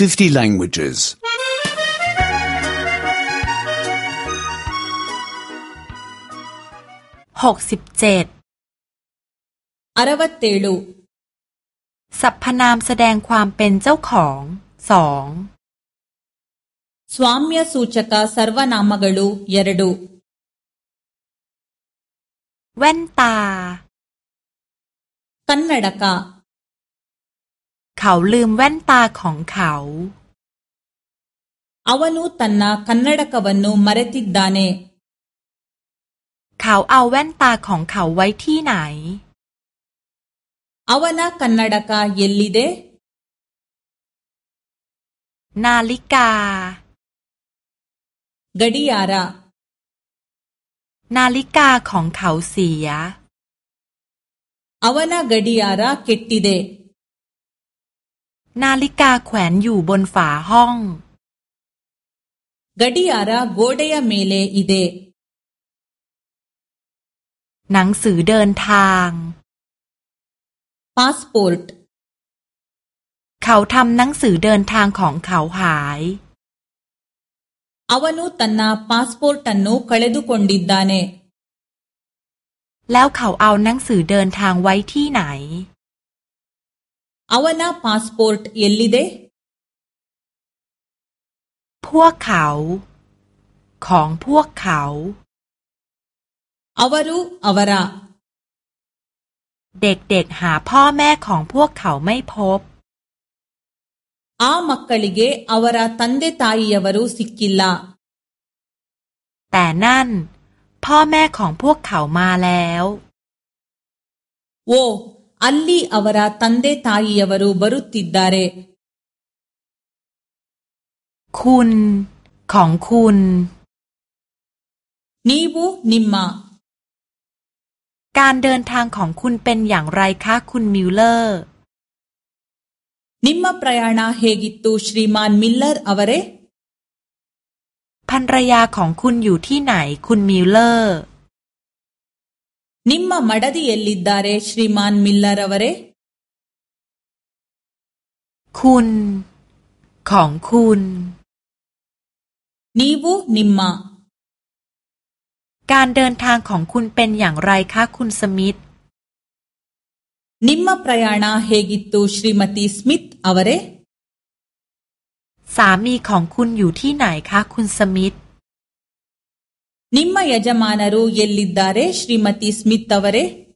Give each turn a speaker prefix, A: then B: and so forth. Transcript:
A: 50 languages.
B: 67 67สรรพนามแสดงความเป็นเจ้าของสอง
C: สวามีสูชกสรวนามกลูยรดู
B: แว่นตา
C: ಕನ್ನಡಕ
B: เขาลืมแว่นตาของเขา
C: ಅವನು ತನ್ನ ಕನ್ನಡಕವನ್ನು ಮರೆತಿದ್ದಾನೆ
B: เขาเอาแว่นตาของเขาไว้ที่ไหน
C: ಅವನ ಕನ್ನಡಕ ಎಲ್ಲಿದೆ
B: นาฬิกา
C: กดีอารา
B: นาฬิกาของเขาเสียอา
C: ಅವನ ಗಡಿಯಾರ ಕೆಟ್ಟಿದೆ
B: นาฬิกาแขวนอยู่บนฝาห้อง
C: ಗಡಿಯಾರ ಗೋಡೆಯ มล์อีเด
B: หนังสือเดินทาง
C: พาสปอร์ต
B: เขาทำหนังสือเดินทางของเขาหาย
C: ಅವನು ತನ್ನ ಪಾಸ್ಪೋರ್ಟ್ ಅನ್ನು ಕಳೆದುಕೊಂಡಿದ್ದಾನೆ
B: แล้วเขาเอาหนังสือเดินทางไว้ที่ไหน
C: ಅವನ ಪಾಸ್ಪೋರ್ಟ್ ಎಲ್ಲಿದೆ
B: พวกเขา ของพวกเขาอ
C: ಅವರು ಅವರ
B: เด็กๆหาพ่อแม่ของพวกเขาไม่พบ
C: ಆ ಮಕ್ಕಳಿಗೆ ಅವರ ತಂದೆ ತಾಯಿಯವರು ಸಿಕ್ಕಿಲ್ಲ
B: แต่นั่น พ่อแม่ของพวกเขามาแล้ว
C: โว ಅಲ್ಲಿ ಅವರ ತಂದೆ ತಾಯಿಯವರು ಬರುತ್ತಿದ್ದಾರೆ
B: คุณของคุณ
C: ನೀವು ನಿಮ್ಮ
B: การเดินทางของคุณเป็นอย่างไรคะคุณมิลเลอร์
C: ನಿಮ್ಮ ಪ್ರಯಾಣ ಹೇಗಿತ್ತು ಶ್ರೀಮಾನ್ ಮಿಲ್ಲರ್ ಅವರೇ
B: ภรรยาของคุณอยู่ที่ไหนคุณมิลเลอร์
C: ನಿಮ್ಮ ಮಡದಿ ಎಲ್ಲಿದ್ದಾರೆ ಶ್ರೀಮಾನ್ ಮಿಲ್ಲರ್ ಅವರೇ
B: คุณ ของคุณ
C: ನೀವು ನಿಮ್ಮ
B: การเดินทางของคุณเป็นอย่างไรคะคุณสมิธ
C: นิมมะ ಪ್ರಯಾಣ ಹೇಗಿತ್ತು ಶ್ರೀಮತಿ ಸ್ಮಿತ್ ಅವರೇ
B: สามีของคุณอยู่ที่ไหนคะคุณสมิธ
C: ನಿಮ್ಮ ಯಜಮಾನರು ಎಲ್ಲಿದ್ದಾರೆ? ಶ್ರೀಮತಿ ಸ್ಮಿತ್ ಅವರೇ.